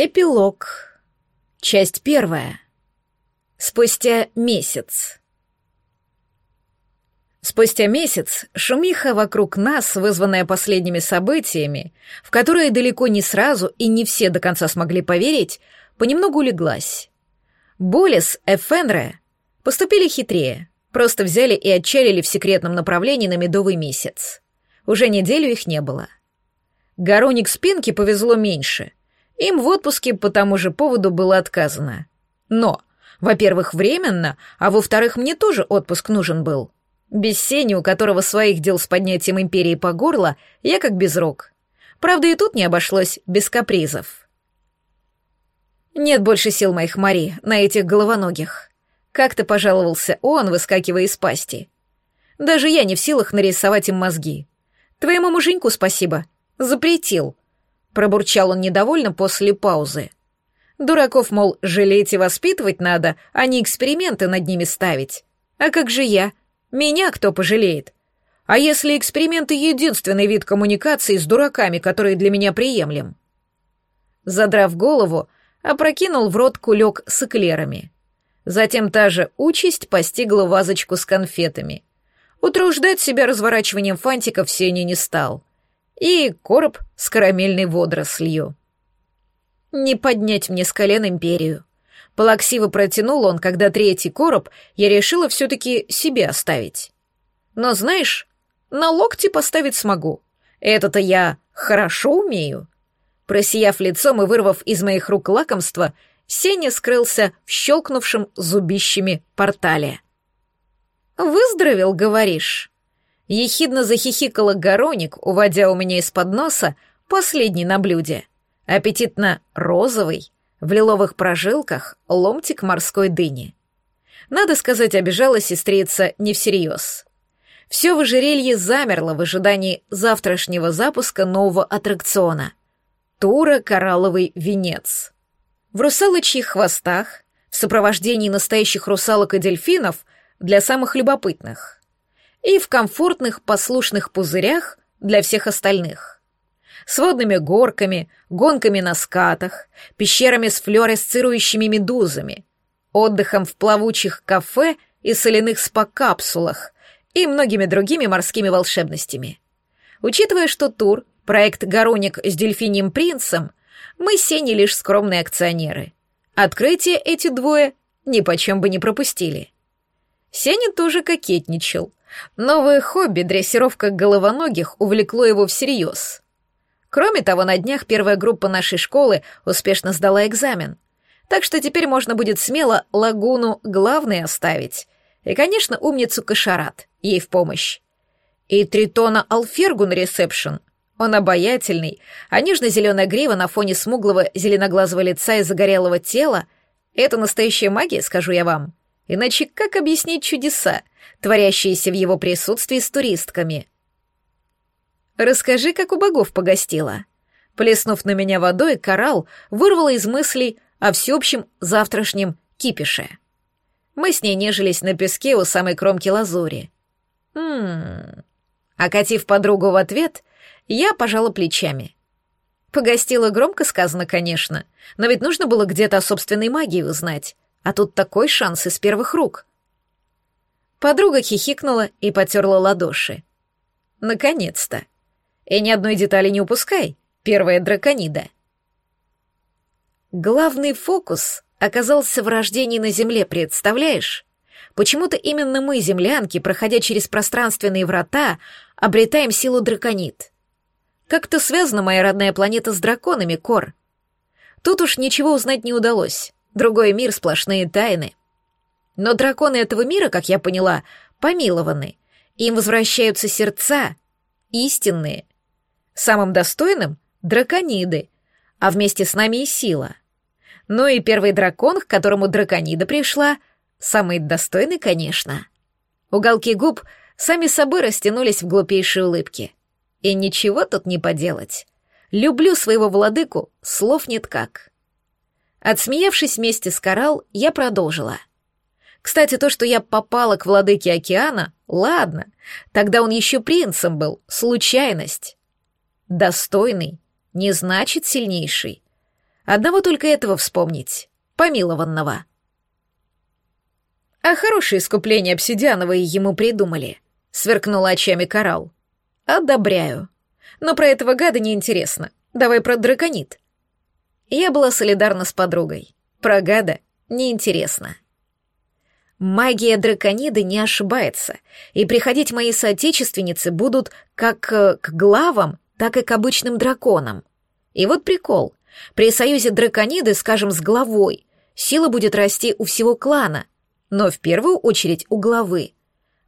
Эпилог. Часть первая. Спустя месяц. Спустя месяц шумиха вокруг нас, вызванная последними событиями, в которые далеко не сразу и не все до конца смогли поверить, понемногу улеглась. Болес, Эфенре поступили хитрее, просто взяли и отчалили в секретном направлении на медовый месяц. Уже неделю их не было. Гороник Спинки повезло меньше — им в отпуске по тому же поводу было отказано. Но, во-первых, временно, а во-вторых, мне тоже отпуск нужен был. Без Сени, у которого своих дел с поднятием империи по горло, я как без рук. Правда, и тут не обошлось без капризов. Нет больше сил моих Мари на этих головоногих. Как-то пожаловался он, выскакивая из пасти. Даже я не в силах нарисовать им мозги. Твоему муженьку спасибо. Запретил пробурчал он недовольно после паузы. Дураков, мол, жалеть и воспитывать надо, а не эксперименты над ними ставить. А как же я? Меня кто пожалеет? А если эксперименты — единственный вид коммуникации с дураками, который для меня приемлем? Задрав голову, опрокинул в рот кулек с эклерами. Затем та же участь постигла вазочку с конфетами. Утруждать себя разворачиванием фантиков Сеня не стал и короб с карамельной водорослью. Не поднять мне с колен империю. Плаксиво протянул он, когда третий короб я решила все-таки себе оставить. Но знаешь, на локти поставить смогу. Это-то я хорошо умею. Просияв лицом и вырвав из моих рук лакомство, Сеня скрылся в щелкнувшем зубищами портале. «Выздоровел, говоришь?» Ехидно захихикала Гороник, уводя у меня из-под носа последний на блюде. Аппетитно розовый, в лиловых прожилках ломтик морской дыни. Надо сказать, обижала сестрица не всерьез. Все в ожерелье замерло в ожидании завтрашнего запуска нового аттракциона. Тура «Коралловый венец». В русалочьих хвостах, в сопровождении настоящих русалок и дельфинов для самых любопытных и в комфортных послушных пузырях для всех остальных. С водными горками, гонками на скатах, пещерами с флуоресцирующими медузами, отдыхом в плавучих кафе и соляных спа-капсулах и многими другими морскими волшебностями. Учитывая, что тур — проект «Гороник» с дельфиньим принцем, мы с лишь скромные акционеры. Открытие эти двое ни почем бы не пропустили. Сеня тоже кокетничал, Новое хобби, дрессировка головоногих, увлекло его всерьез. Кроме того, на днях первая группа нашей школы успешно сдала экзамен. Так что теперь можно будет смело лагуну главной оставить. И, конечно, умницу Кашарат, ей в помощь. И Тритона Алфергу на ресепшн. Он обаятельный, а нежно-зеленая грива на фоне смуглого зеленоглазого лица и загорелого тела — это настоящая магия, скажу я вам. Иначе как объяснить чудеса, творящиеся в его присутствии с туристками? «Расскажи, как у богов погостила». Плеснув на меня водой, коралл вырвала из мыслей о всеобщем завтрашнем кипише. Мы с ней нежились на песке у самой кромки лазури. «Ммм...» Окатив подругу в ответ, я пожала плечами. Погостила громко сказано, конечно, но ведь нужно было где-то о собственной магии узнать. А тут такой шанс из первых рук. Подруга хихикнула и потерла ладоши. Наконец-то. И ни одной детали не упускай. Первая драконида. Главный фокус оказался в рождении на Земле, представляешь? Почему-то именно мы, землянки, проходя через пространственные врата, обретаем силу драконид. Как-то связана моя родная планета с драконами, Кор. Тут уж ничего узнать не удалось. Другой мир — сплошные тайны. Но драконы этого мира, как я поняла, помилованы. Им возвращаются сердца, истинные. Самым достойным — дракониды, а вместе с нами и сила. Ну и первый дракон, к которому драконида пришла, самый достойный, конечно. Уголки губ сами собой растянулись в глупейшие улыбки. И ничего тут не поделать. Люблю своего владыку, слов нет как. Отсмеявшись вместе с Коралл, я продолжила. Кстати, то, что я попала к владыке океана, ладно, тогда он еще принцем был, случайность. Достойный не значит сильнейший. Одного только этого вспомнить. Помилованного. А хорошее искупление обсидиановые ему придумали. Сверкнула очами коралл. Одобряю. Но про этого гада неинтересно. Давай про драконит. Я была солидарна с подругой. Про гада неинтересно. Магия дракониды не ошибается, и приходить мои соотечественницы будут как э, к главам, так и к обычным драконам. И вот прикол. При союзе дракониды, скажем, с главой, сила будет расти у всего клана, но в первую очередь у главы.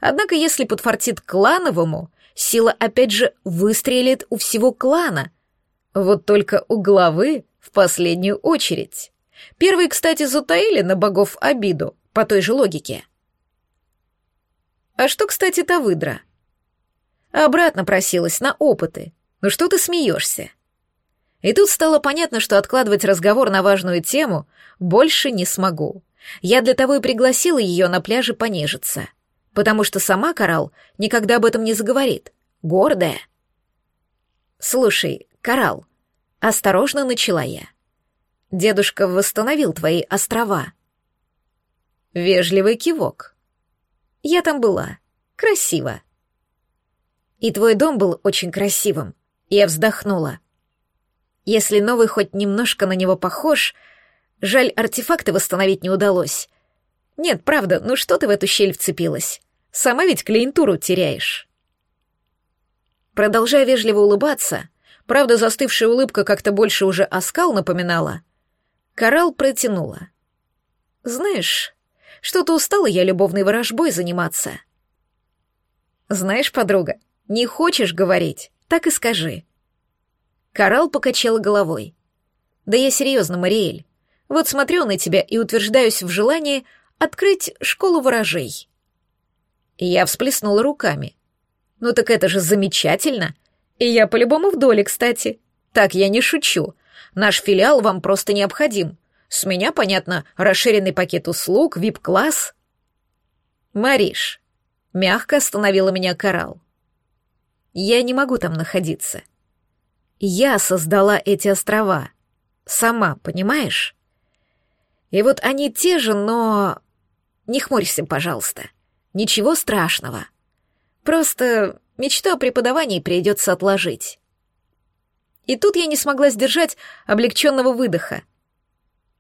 Однако если подфартит клановому, сила опять же выстрелит у всего клана. Вот только у главы в последнюю очередь. Первые, кстати, затаили на богов обиду, по той же логике. А что, кстати, та выдра? Обратно просилась на опыты. Ну что ты смеешься? И тут стало понятно, что откладывать разговор на важную тему больше не смогу. Я для того и пригласила ее на пляже понежиться. Потому что сама Коралл никогда об этом не заговорит. Гордая. «Слушай, Коралл», — осторожно начала я. «Дедушка восстановил твои острова». Вежливый кивок. Я там была. Красиво. И твой дом был очень красивым. Я вздохнула. Если новый хоть немножко на него похож, жаль, артефакты восстановить не удалось. Нет, правда, ну что ты в эту щель вцепилась? Сама ведь клиентуру теряешь. Продолжая вежливо улыбаться, правда, застывшая улыбка как-то больше уже оскал напоминала, Коралл протянула. «Знаешь, что-то устала я любовной ворожбой заниматься. Знаешь, подруга, не хочешь говорить, так и скажи. Коралл покачала головой. Да я серьезно, Мариэль. Вот смотрю на тебя и утверждаюсь в желании открыть школу ворожей. Я всплеснула руками. Ну так это же замечательно. И я по-любому в доле, кстати. Так я не шучу. Наш филиал вам просто необходим. С меня, понятно, расширенный пакет услуг, вип-класс. Мариш, мягко остановила меня Коралл. Я не могу там находиться. Я создала эти острова. Сама, понимаешь? И вот они те же, но... Не хмурься, пожалуйста. Ничего страшного. Просто мечту о преподавании придется отложить. И тут я не смогла сдержать облегченного выдоха.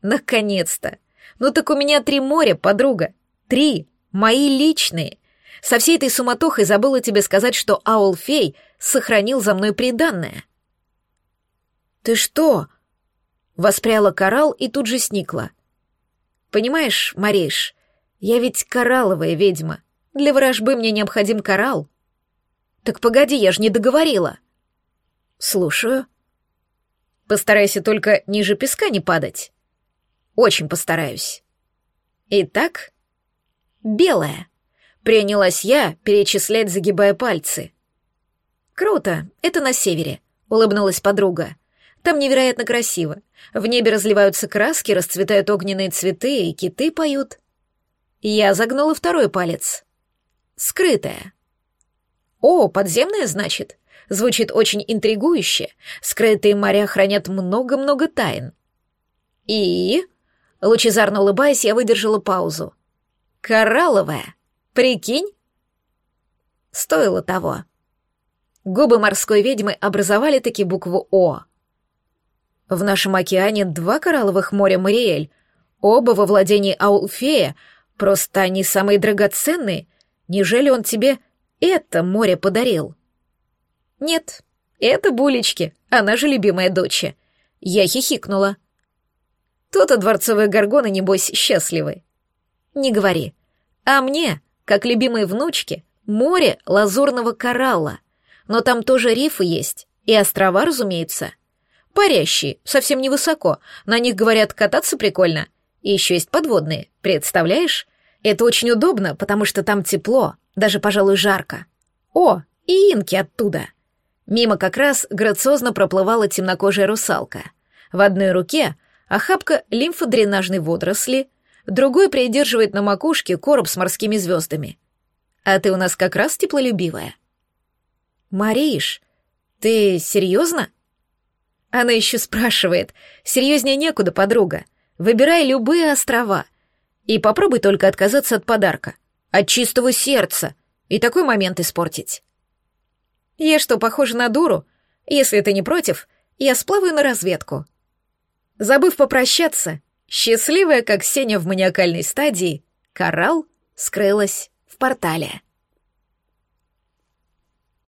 Наконец-то! Ну так у меня три моря, подруга. Три. Мои личные. Со всей этой суматохой забыла тебе сказать, что Аул-фей сохранил за мной приданное. «Ты что?» — воспряла коралл и тут же сникла. «Понимаешь, Мариш, я ведь коралловая ведьма. Для ворожбы мне необходим коралл». «Так погоди, я же не договорила». «Слушаю». «Постарайся только ниже песка не падать». Очень постараюсь. Итак, белая. Принялась я перечислять, загибая пальцы. Круто, это на севере, улыбнулась подруга. Там невероятно красиво. В небе разливаются краски, расцветают огненные цветы, и киты поют. Я загнула второй палец. Скрытая. О, подземная, значит? Звучит очень интригующе. Скрытые моря хранят много-много тайн. И... Лучезарно улыбаясь, я выдержала паузу. «Коралловая! Прикинь?» Стоило того. Губы морской ведьмы образовали таки букву «О». В нашем океане два коралловых моря Мариэль, оба во владении Аулфея, просто они самые драгоценные. Нежели он тебе это море подарил? Нет, это булечки, она же любимая дочь. Я хихикнула. То-то дворцовые горгоны, небось, счастливы. Не говори. А мне, как любимой внучке, море лазурного коралла. Но там тоже рифы есть, и острова, разумеется. Парящие, совсем невысоко, на них, говорят, кататься прикольно. И еще есть подводные, представляешь? Это очень удобно, потому что там тепло, даже, пожалуй, жарко. О, и инки оттуда. Мимо как раз грациозно проплывала темнокожая русалка. В одной руке охапка лимфодренажной водоросли, другой придерживает на макушке короб с морскими звездами. А ты у нас как раз теплолюбивая. Мариш, ты серьезно? Она еще спрашивает. Серьезнее некуда, подруга. Выбирай любые острова. И попробуй только отказаться от подарка. От чистого сердца. И такой момент испортить. Я что, похожа на дуру? Если ты не против, я сплаваю на разведку. Забыв попрощаться, счастливая, как Сеня в маниакальной стадии, коралл скрылась в портале.